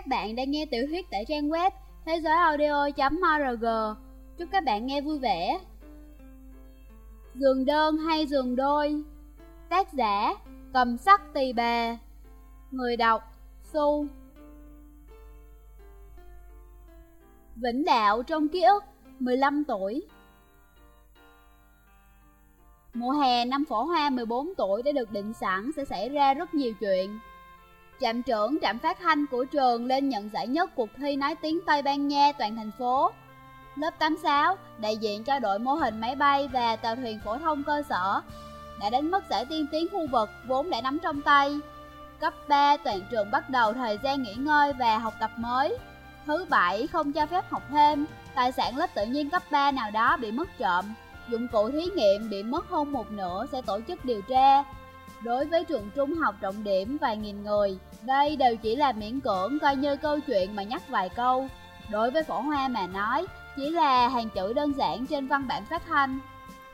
Các bạn đang nghe tiểu thuyết tại trang web thế giới audio.org. Chúc các bạn nghe vui vẻ. Giường đơn hay giường đôi? Tác giả, Cầm sắc tỳ bà. Người đọc, Su. Vĩnh Đạo trong ký ức 15 tuổi. Mùa hè năm phổ hoa 14 tuổi đã được định sẵn sẽ xảy ra rất nhiều chuyện. Trạm trưởng trạm phát thanh của trường lên nhận giải nhất cuộc thi nói tiếng Tây Ban Nha toàn thành phố. Lớp 86, đại diện cho đội mô hình máy bay và tàu thuyền phổ thông cơ sở, đã đánh mất giải tiên tiến khu vực vốn đã nắm trong tay. Cấp 3, toàn trường bắt đầu thời gian nghỉ ngơi và học tập mới. Thứ bảy, không cho phép học thêm, tài sản lớp tự nhiên cấp 3 nào đó bị mất trộm. Dụng cụ thí nghiệm bị mất hơn một nửa sẽ tổ chức điều tra. Đối với trường trung học trọng điểm vài nghìn người, đây đều chỉ là miễn cưỡng coi như câu chuyện mà nhắc vài câu. Đối với phổ hoa mà nói, chỉ là hàng chữ đơn giản trên văn bản phát thanh.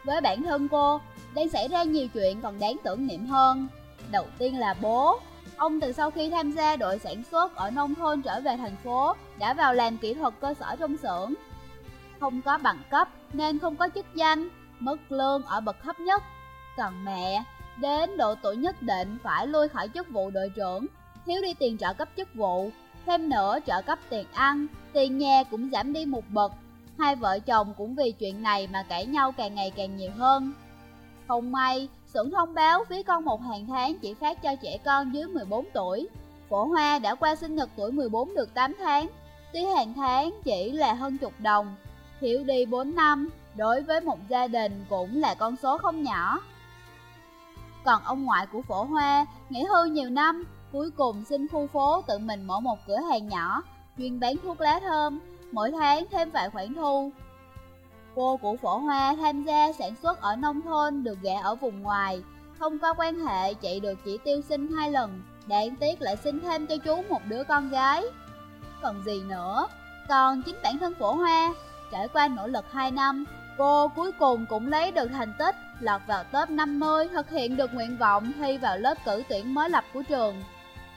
Với bản thân cô, đang xảy ra nhiều chuyện còn đáng tưởng niệm hơn. Đầu tiên là bố. Ông từ sau khi tham gia đội sản xuất ở nông thôn trở về thành phố, đã vào làm kỹ thuật cơ sở trong xưởng. Không có bằng cấp nên không có chức danh, mức lương ở bậc thấp nhất. Còn mẹ, đến độ tuổi nhất định phải lui khỏi chức vụ đội trưởng thiếu đi tiền trợ cấp chức vụ, thêm nữa trợ cấp tiền ăn, tiền nhà cũng giảm đi một bậc. Hai vợ chồng cũng vì chuyện này mà cãi nhau càng ngày càng nhiều hơn. Không may, xưởng thông báo phí con một hàng tháng chỉ phát cho trẻ con dưới 14 tuổi. Phổ Hoa đã qua sinh nhật tuổi 14 được 8 tháng, tuy hàng tháng chỉ là hơn chục đồng, thiếu đi 4 năm, đối với một gia đình cũng là con số không nhỏ. Còn ông ngoại của Phổ Hoa nghỉ hưu nhiều năm, Cuối cùng xin khu phố tự mình mở một cửa hàng nhỏ, chuyên bán thuốc lá thơm, mỗi tháng thêm vài khoản thu. Cô của phổ hoa tham gia sản xuất ở nông thôn được gả ở vùng ngoài, không có quan hệ chạy được chỉ tiêu sinh hai lần, đáng tiếc lại sinh thêm cho chú một đứa con gái. Còn gì nữa, còn chính bản thân phổ hoa, trải qua nỗ lực 2 năm, cô cuối cùng cũng lấy được thành tích lọt vào top 50 thực hiện được nguyện vọng thi vào lớp cử tuyển mới lập của trường.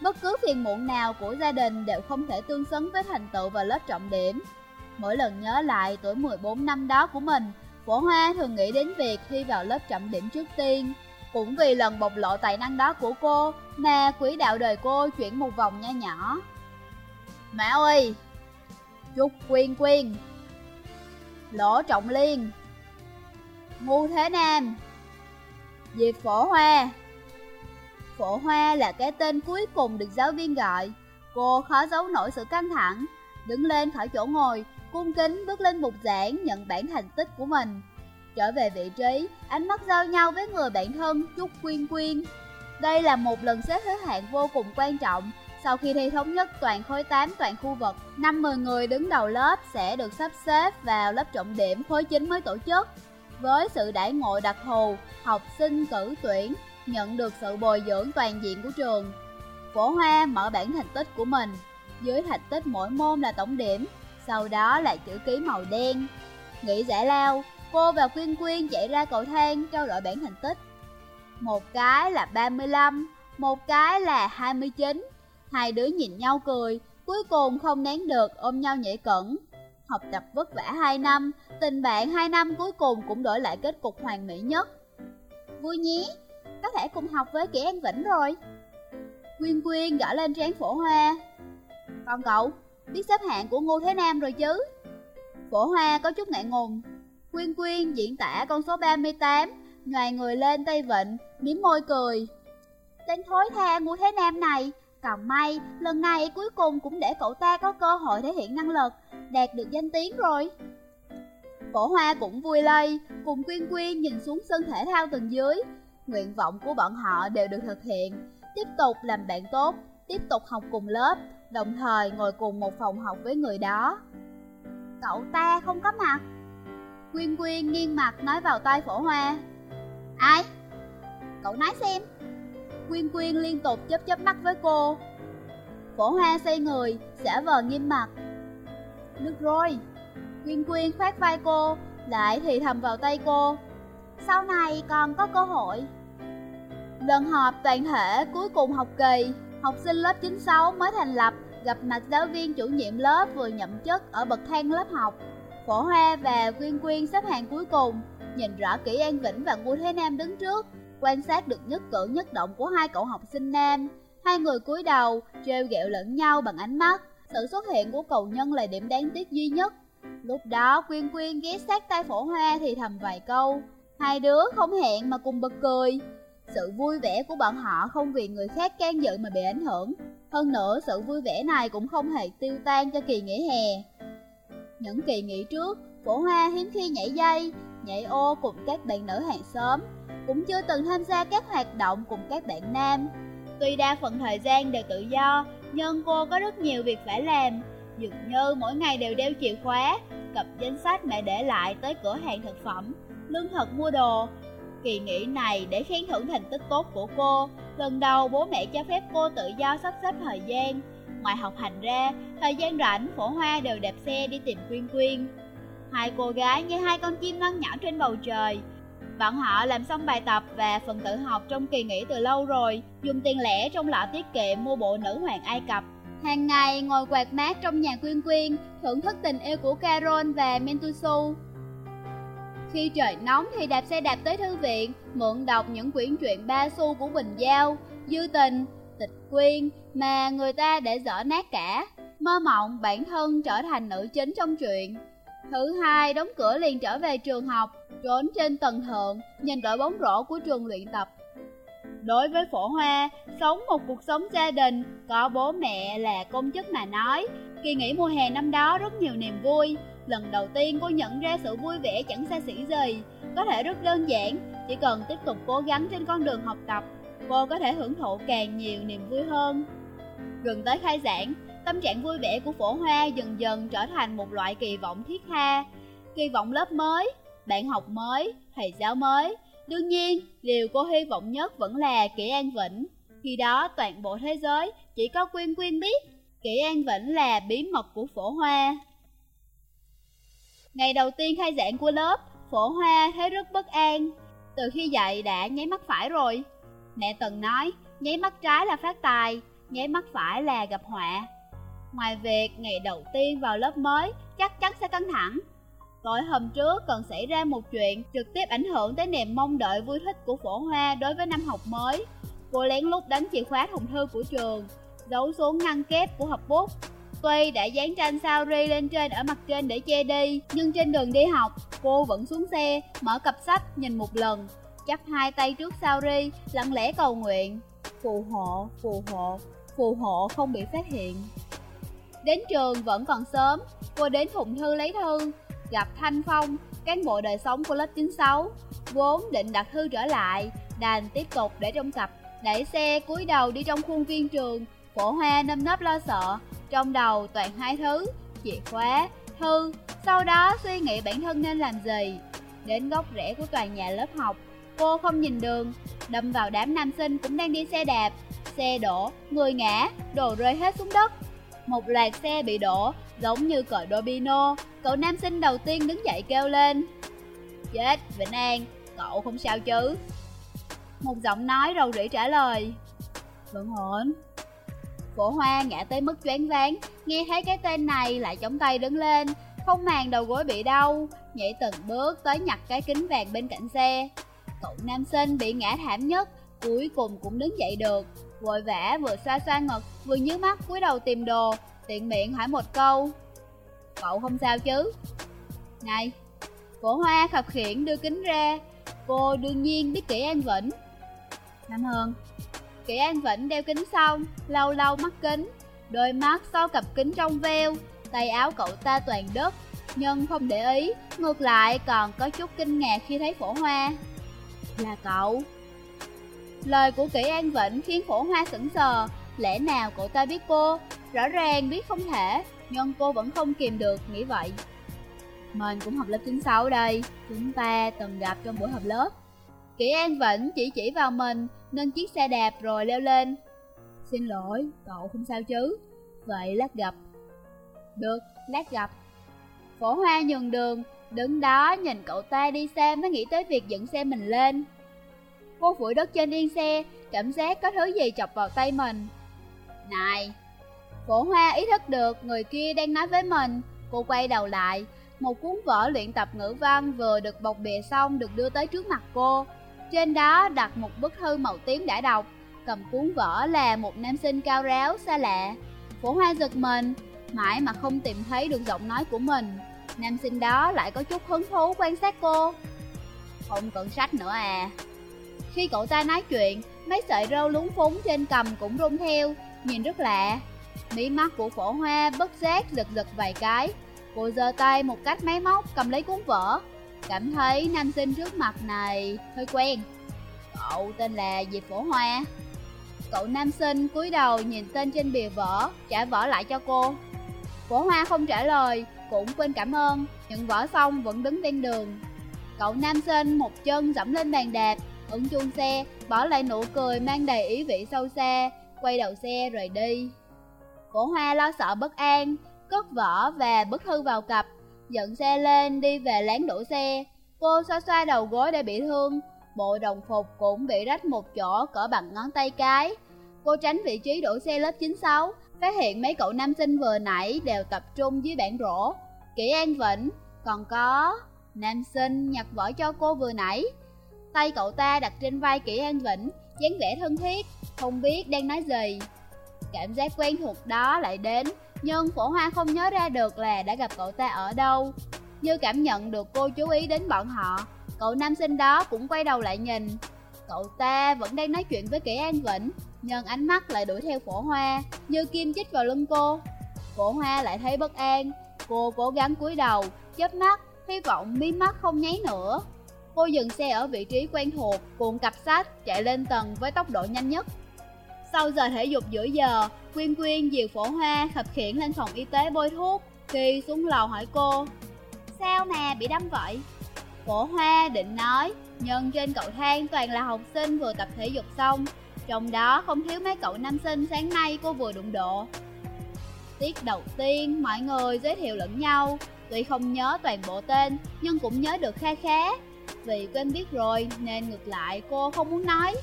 Bất cứ phiền muộn nào của gia đình đều không thể tương xứng với thành tựu vào lớp trọng điểm. Mỗi lần nhớ lại tuổi 14 năm đó của mình, Phổ Hoa thường nghĩ đến việc thi vào lớp trọng điểm trước tiên. Cũng vì lần bộc lộ tài năng đó của cô mà quỹ đạo đời cô chuyển một vòng nho nhỏ. Mẹ ơi! chúc Quyên Quyên Lỗ Trọng Liên Ngu Thế Nam Diệp Phổ Hoa Phổ Hoa là cái tên cuối cùng được giáo viên gọi. Cô khó giấu nổi sự căng thẳng, đứng lên khỏi chỗ ngồi, cung kính bước lên bục giảng nhận bản thành tích của mình. Trở về vị trí, ánh mắt giao nhau với người bạn thân Trúc Quyên Quyên. Đây là một lần xếp thứ hạng vô cùng quan trọng. Sau khi thi thống nhất toàn khối 8 toàn khu vực, 50 người đứng đầu lớp sẽ được sắp xếp vào lớp trọng điểm khối 9 mới tổ chức. Với sự đãi ngộ đặc thù, học sinh cử tuyển nhận được sự bồi dưỡng toàn diện của trường. Phổ Hoa mở bản thành tích của mình, dưới thành tích mỗi môn là tổng điểm, sau đó là chữ ký màu đen. Nghĩ giải lao, cô và Quyên Quyên chạy ra cầu thang trao đổi bản thành tích. Một cái là 35, một cái là 29. Hai đứa nhìn nhau cười, cuối cùng không nén được ôm nhau nhảy cẩn. Học tập vất vả 2 năm, tình bạn 2 năm cuối cùng cũng đổi lại kết cục hoàn mỹ nhất. Vui nhí có thể cùng học với Kỷ An Vĩnh rồi. Quyên Quyên gõ lên trán phổ hoa. Còn cậu, biết xếp hạng của Ngô Thế Nam rồi chứ? Phổ hoa có chút ngại ngùng. Quyên Quyên diễn tả con số 38, ngoài người lên tay vịnh, miếm môi cười. Tên thối tha Ngô Thế Nam này, còn may, lần này cuối cùng cũng để cậu ta có cơ hội thể hiện năng lực, đạt được danh tiếng rồi. Cổ hoa cũng vui lây, cùng Quyên Quyên nhìn xuống sân thể thao tầng dưới, nguyện vọng của bọn họ đều được thực hiện, tiếp tục làm bạn tốt, tiếp tục học cùng lớp, đồng thời ngồi cùng một phòng học với người đó. Cậu ta không có mặt. Quyên Quyên nghiêng mặt nói vào tai phổ hoa. Ai? Cậu nói xem. Quyên Quyên liên tục chớp chớp mắt với cô. Phổ hoa xoay người, giả vờ nghiêm mặt. Được rồi. Quyên Quyên khoát vai cô, lại thì thầm vào tay cô. Sau này còn có cơ hội. Lần họp toàn thể cuối cùng học kỳ, học sinh lớp 96 mới thành lập gặp mặt giáo viên chủ nhiệm lớp vừa nhậm chức ở bậc thang lớp học. Phổ Hoa và Quyên Quyên xếp hàng cuối cùng, nhìn rõ kỹ An Vĩnh và Ngô Thế Nam đứng trước, quan sát được nhất cử nhất động của hai cậu học sinh nam. Hai người cúi đầu, treo ghẹo lẫn nhau bằng ánh mắt. Sự xuất hiện của cầu nhân là điểm đáng tiếc duy nhất. Lúc đó Quyên Quyên ghé sát tay Phổ Hoa thì thầm vài câu. Hai đứa không hẹn mà cùng bật cười. Sự vui vẻ của bọn họ không vì người khác can dự mà bị ảnh hưởng. Hơn nữa, sự vui vẻ này cũng không hề tiêu tan cho kỳ nghỉ hè. Những kỳ nghỉ trước, Phổ Hoa hiếm khi nhảy dây, nhảy ô cùng các bạn nữ hàng xóm, cũng chưa từng tham gia các hoạt động cùng các bạn nam. Tuy đa phần thời gian đều tự do, nhưng cô có rất nhiều việc phải làm, dường như mỗi ngày đều đeo chìa khóa, cặp danh sách mẹ để lại tới cửa hàng thực phẩm, lương thực mua đồ. Kỳ nghỉ này để khen thưởng thành tích tốt của cô, lần đầu bố mẹ cho phép cô tự do sắp xếp thời gian. Ngoài học hành ra, thời gian rảnh, phổ hoa đều đạp xe đi tìm Quyên Quyên. Hai cô gái như hai con chim non nhỏ trên bầu trời. Bọn họ làm xong bài tập và phần tự học trong kỳ nghỉ từ lâu rồi, dùng tiền lẻ trong lọ tiết kiệm mua bộ nữ hoàng Ai Cập. Hàng ngày ngồi quạt mát trong nhà Quyên Quyên, thưởng thức tình yêu của Carol và Mentusu. Khi trời nóng thì đạp xe đạp tới thư viện, mượn đọc những quyển truyện ba xu của Bình Giao, Dư Tình, Tịch Quyên mà người ta để dở nát cả. Mơ mộng bản thân trở thành nữ chính trong truyện. Thứ hai, đóng cửa liền trở về trường học, trốn trên tầng thượng, nhìn đội bóng rổ của trường luyện tập. Đối với phổ hoa, sống một cuộc sống gia đình, có bố mẹ là công chức mà nói, kỳ nghỉ mùa hè năm đó rất nhiều niềm vui. Lần đầu tiên cô nhận ra sự vui vẻ chẳng xa xỉ gì, có thể rất đơn giản, chỉ cần tiếp tục cố gắng trên con đường học tập, cô có thể hưởng thụ càng nhiều niềm vui hơn. Gần tới khai giảng, tâm trạng vui vẻ của phổ hoa dần dần trở thành một loại kỳ vọng thiết tha. Kỳ vọng lớp mới, bạn học mới, thầy giáo mới. Đương nhiên, điều cô hy vọng nhất vẫn là Kỷ An Vĩnh. Khi đó toàn bộ thế giới chỉ có Quyên Quyên biết, Kỷ An Vĩnh là bí mật của phổ hoa. Ngày đầu tiên khai giảng của lớp, phổ hoa thấy rất bất an. Từ khi dậy đã nháy mắt phải rồi. Mẹ từng nói, nháy mắt trái là phát tài, nháy mắt phải là gặp họa. Ngoài việc ngày đầu tiên vào lớp mới chắc chắn sẽ căng thẳng, Tối hôm trước còn xảy ra một chuyện trực tiếp ảnh hưởng tới niềm mong đợi vui thích của phổ hoa đối với năm học mới. Cô lén lút đánh chìa khóa thùng thư của trường, giấu xuống ngăn kép của hộp bút. Tuy đã dán tranh sao ri lên trên ở mặt trên để che đi, nhưng trên đường đi học, cô vẫn xuống xe, mở cặp sách nhìn một lần, chắp hai tay trước sao ri, lặng lẽ cầu nguyện. Phù hộ, phù hộ, phù hộ không bị phát hiện. Đến trường vẫn còn sớm, cô đến thùng thư lấy thư, gặp Thanh Phong, cán bộ đời sống của lớp 96, vốn định đặt thư trở lại, đành tiếp tục để trong cặp, đẩy xe cúi đầu đi trong khuôn viên trường, phổ hoa nâm nấp lo sợ, trong đầu toàn hai thứ, chìa khóa, thư, sau đó suy nghĩ bản thân nên làm gì. Đến góc rẽ của tòa nhà lớp học, cô không nhìn đường, đâm vào đám nam sinh cũng đang đi xe đạp, xe đổ, người ngã, đồ rơi hết xuống đất. Một loạt xe bị đổ, giống như cờ domino, cậu nam sinh đầu tiên đứng dậy kêu lên. Chết, Vĩnh An, cậu không sao chứ? Một giọng nói rầu rĩ trả lời. Vẫn ổn. Phổ hoa ngã tới mức choáng váng, nghe thấy cái tên này lại chống tay đứng lên, không màng đầu gối bị đau, nhảy từng bước tới nhặt cái kính vàng bên cạnh xe. Cậu nam sinh bị ngã thảm nhất, cuối cùng cũng đứng dậy được, vội vã vừa xoa xoa ngực, vừa nhớ mắt cúi đầu tìm đồ, tiện miệng hỏi một câu. Cậu không sao chứ? Này, cổ hoa khập khiển đưa kính ra, cô đương nhiên biết kỹ An Vĩnh. Nam Hương, kỹ An Vĩnh đeo kính xong, lâu lâu mắt kính, đôi mắt sau cặp kính trong veo, tay áo cậu ta toàn đất, nhưng không để ý, ngược lại còn có chút kinh ngạc khi thấy phổ hoa. Là cậu. Lời của kỹ An Vĩnh khiến phổ hoa sững sờ, lẽ nào cậu ta biết cô, rõ ràng biết không thể, nhưng cô vẫn không kìm được nghĩ vậy. Mình cũng học lớp 96 đây, chúng ta từng gặp trong buổi họp lớp. Kỷ An Vĩnh chỉ chỉ vào mình, nên chiếc xe đạp rồi leo lên. Xin lỗi, cậu không sao chứ? Vậy lát gặp. Được, lát gặp. Phổ hoa nhường đường, đứng đó nhìn cậu ta đi xe mới nghĩ tới việc dẫn xe mình lên. Cô phủi đất trên yên xe, cảm giác có thứ gì chọc vào tay mình. Này, Cổ hoa ý thức được người kia đang nói với mình. Cô quay đầu lại, Một cuốn vở luyện tập ngữ văn vừa được bọc bìa xong được đưa tới trước mặt cô. Trên đó đặt một bức thư màu tím đã đọc, Cầm cuốn vở là một nam sinh cao ráo, xa lạ. Cổ hoa giật mình, Mãi mà không tìm thấy được giọng nói của mình. Nam sinh đó lại có chút hứng thú quan sát cô. Không cần sách nữa à. Khi cậu ta nói chuyện, Mấy sợi râu lúng phúng trên cầm cũng rung theo, Nhìn rất lạ. Mí mắt của phổ hoa bất giác giật giật vài cái. Cô giơ tay một cách máy móc, cầm lấy cuốn vở. Cảm thấy nam sinh trước mặt này hơi quen. Cậu tên là Diệp Phổ Hoa? Cậu nam sinh cúi đầu nhìn tên trên bìa vở, Trả vở lại cho cô. Phổ Hoa không trả lời, Cũng quên cảm ơn Nhận vở xong vẫn đứng ven đường. Cậu nam sinh một chân dẫm lên bàn đạp, Ấn chuông xe, Bỏ lại nụ cười mang đầy ý vị sâu xa, Quay đầu xe rời đi. Cổ hoa lo sợ bất an, cất vỏ và bức thư vào cặp, dẫn xe lên đi về láng đổ xe. Cô xoa xoa đầu gối để bị thương, bộ đồng phục cũng bị rách một chỗ cỡ bằng ngón tay cái. Cô tránh vị trí đổ xe lớp 96, phát hiện mấy cậu nam sinh vừa nãy đều tập trung dưới bảng rổ. Kỷ An Vĩnh, còn có... Nam sinh nhặt vỏ cho cô vừa nãy. Tay cậu ta đặt trên vai Kỷ An Vĩnh, dáng vẻ thân thiết, không biết đang nói gì. Cảm giác quen thuộc đó lại đến. Nhưng phổ hoa không nhớ ra được là đã gặp cậu ta ở đâu. Như cảm nhận được cô chú ý đến bọn họ Cậu nam sinh đó cũng quay đầu lại nhìn. Cậu ta vẫn đang nói chuyện với kỹ an vĩnh Nhưng ánh mắt lại đuổi theo phổ hoa Như kim chích vào lưng cô. Phổ hoa lại thấy bất an Cô cố gắng cúi đầu, chớp mắt Hy vọng mí mắt không nháy nữa. Cô dừng xe ở vị trí quen thuộc Cuộn cặp sách chạy lên tầng với tốc độ nhanh nhất sau giờ thể dục giữa giờ, Quyên Quyên dìu phổ hoa khập khiển lên phòng y tế bôi thuốc. Khi xuống lầu hỏi cô, sao mà bị đâm vậy? Phổ hoa định nói, nhưng trên cầu thang toàn là học sinh vừa tập thể dục xong, trong đó không thiếu mấy cậu nam sinh sáng nay cô vừa đụng độ. Tiết đầu tiên, mọi người giới thiệu lẫn nhau, tuy không nhớ toàn bộ tên, nhưng cũng nhớ được kha khá. Vì quên biết rồi nên ngược lại cô không muốn nói.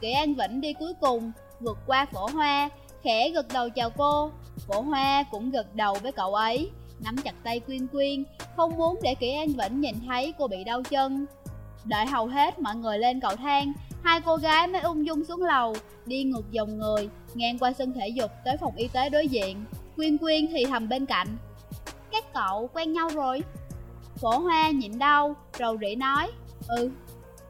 Kỷ An Vĩnh đi cuối cùng, vượt qua phổ hoa, khẽ gật đầu chào cô. Phổ hoa cũng gật đầu với cậu ấy, nắm chặt tay Quyên Quyên, không muốn để Kỷ An Vĩnh nhìn thấy cô bị đau chân. Đợi hầu hết mọi người lên cầu thang, hai cô gái mới ung dung xuống lầu, đi ngược dòng người, ngang qua sân thể dục tới phòng y tế đối diện. Quyên Quyên thì thầm bên cạnh. Các cậu quen nhau rồi. Phổ hoa nhịn đau, rầu rĩ nói, ừ.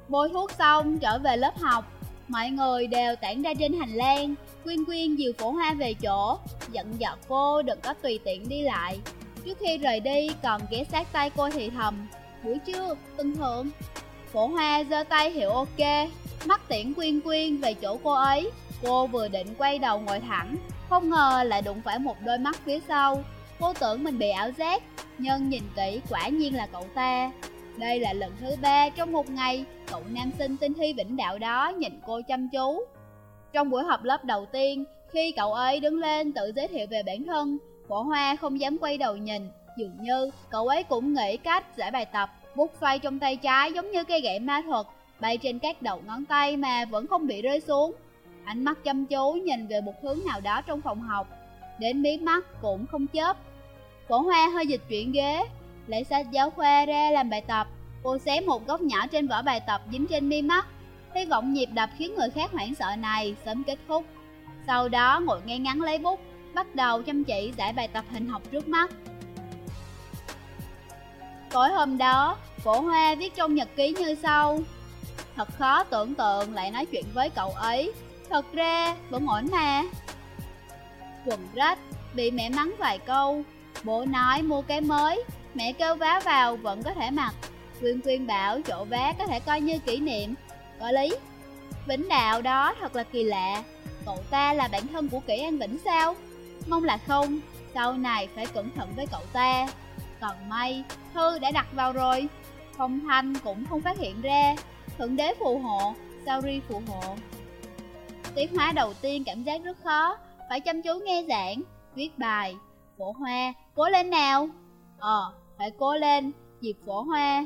Bôi thuốc xong trở về lớp học, Mọi người đều tản ra trên hành lang Quyên Quyên dìu phổ hoa về chỗ. Giận dò cô đừng có tùy tiện đi lại. Trước khi rời đi còn ghé sát tay cô thì thầm Buổi trưa, tân thượng Phổ hoa giơ tay hiệu ok Mắt tiễn Quyên Quyên về chỗ cô ấy. Cô vừa định quay đầu ngồi thẳng Không ngờ lại đụng phải một đôi mắt phía sau. Cô tưởng mình bị ảo giác Nhưng nhìn kỹ quả nhiên là cậu ta đây là lần thứ ba trong một ngày cậu nam sinh tinh thi vĩnh đạo đó nhìn cô chăm chú. Trong buổi họp lớp đầu tiên, khi cậu ấy đứng lên tự giới thiệu về bản thân, phổ hoa không dám quay đầu nhìn, dường như cậu ấy cũng nghĩ cách giải bài tập, bút phay trong tay trái giống như cây gậy ma thuật, bay trên các đầu ngón tay mà vẫn không bị rơi xuống. Ánh mắt chăm chú nhìn về một hướng nào đó trong phòng học, đến mí mắt cũng không chớp. Phổ hoa hơi dịch chuyển ghế, lấy sách giáo khoa ra làm bài tập. Cô xé một góc nhỏ trên vở bài tập dính trên mi mắt. Hy vọng nhịp đập khiến người khác hoảng sợ này sớm kết thúc. Sau đó ngồi ngay ngắn lấy bút Bắt đầu chăm chỉ giải bài tập hình học trước mắt. Tối hôm đó, cổ hoa viết trong nhật ký như sau. Thật khó tưởng tượng lại nói chuyện với cậu ấy. Thật ra, vẫn ổn mà. Quần rách, bị mẹ mắng vài câu. Bố nói mua cái mới. Mẹ kêu vá vào vẫn có thể mặc. Quyên Quyên bảo chỗ vá có thể coi như kỷ niệm. Có lý. Vĩnh Đạo đó thật là kỳ lạ. Cậu ta là bản thân của Kỷ An Vĩnh sao? Mong là không. Sau này phải cẩn thận với cậu ta. Còn may, Thư đã đặt vào rồi. Phong Thanh cũng không phát hiện ra. Thượng đế phù hộ, Sao ri phù hộ? Tiết hóa đầu tiên cảm giác rất khó. Phải chăm chú nghe giảng. Viết bài. Phổ hoa, Cố lên nào. Ờ phải cố lên, dịp phổ hoa.